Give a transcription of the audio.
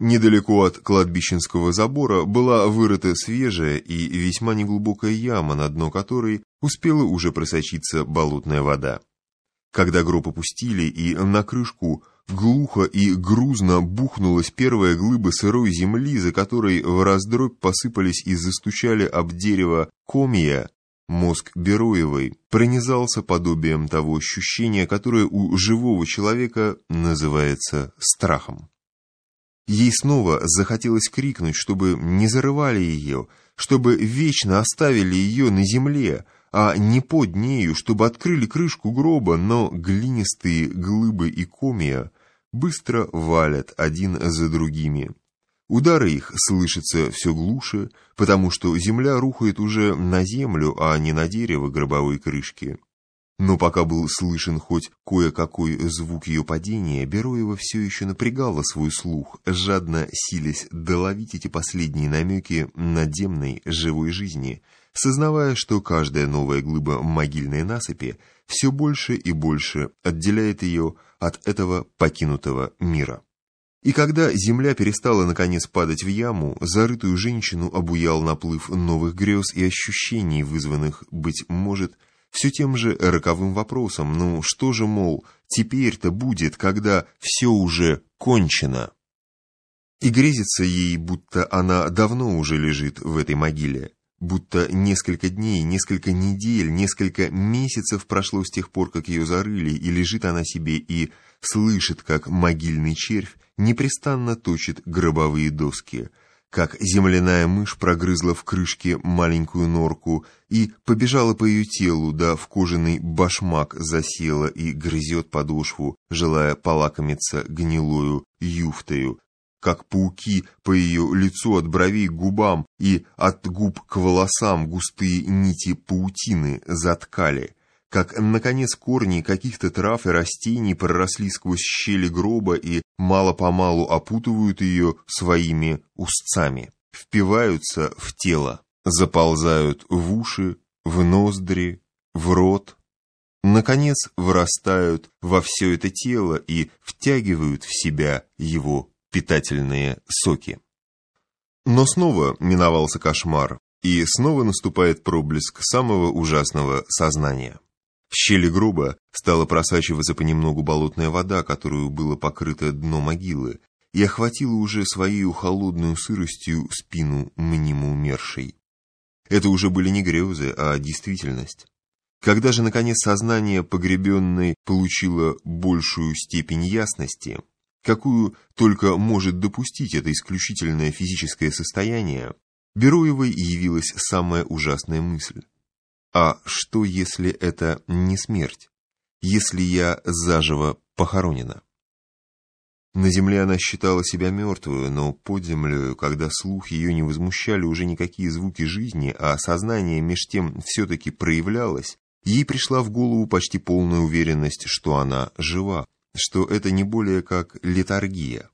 Недалеко от кладбищенского забора была вырыта свежая и весьма неглубокая яма, на дно которой успела уже просочиться болотная вода. Когда гроб опустили и на крышку глухо и грузно бухнулась первая глыба сырой земли, за которой в раздробь посыпались и застучали об дерево комья, мозг Бероевой пронизался подобием того ощущения, которое у живого человека называется страхом. Ей снова захотелось крикнуть, чтобы не зарывали ее, чтобы вечно оставили ее на земле, а не под нею, чтобы открыли крышку гроба, но глинистые глыбы и комья быстро валят один за другими. Удары их слышатся все глуше, потому что земля рухает уже на землю, а не на дерево гробовой крышки. Но пока был слышен хоть кое-какой звук ее падения, Бероева все еще напрягала свой слух, жадно силясь доловить эти последние намеки надемной живой жизни, сознавая, что каждая новая глыба могильной насыпи все больше и больше отделяет ее от этого покинутого мира. И когда земля перестала наконец падать в яму, зарытую женщину обуял наплыв новых грез и ощущений, вызванных, быть может, все тем же роковым вопросом, ну что же, мол, теперь-то будет, когда все уже кончено? И грезится ей, будто она давно уже лежит в этой могиле, будто несколько дней, несколько недель, несколько месяцев прошло с тех пор, как ее зарыли, и лежит она себе и слышит, как могильный червь непрестанно точит гробовые доски — как земляная мышь прогрызла в крышке маленькую норку и побежала по ее телу, да в кожаный башмак засела и грызет подошву, желая полакомиться гнилою юфтою, как пауки по ее лицу от бровей к губам и от губ к волосам густые нити паутины заткали, как, наконец, корни каких-то трав и растений проросли сквозь щели гроба и мало-помалу опутывают ее своими устцами, впиваются в тело, заползают в уши, в ноздри, в рот, наконец, вырастают во все это тело и втягивают в себя его питательные соки. Но снова миновался кошмар, и снова наступает проблеск самого ужасного сознания. В щели гроба стала просачиваться понемногу болотная вода, которую было покрыто дно могилы, и охватила уже своей холодную сыростью спину мнимо умершей. Это уже были не грезы, а действительность. Когда же, наконец, сознание погребенной получило большую степень ясности, какую только может допустить это исключительное физическое состояние, Бероевой явилась самая ужасная мысль. А что, если это не смерть? Если я заживо похоронена? На земле она считала себя мертвую, но под землей, когда слух ее не возмущали уже никакие звуки жизни, а сознание меж тем все-таки проявлялось, ей пришла в голову почти полная уверенность, что она жива, что это не более как летаргия.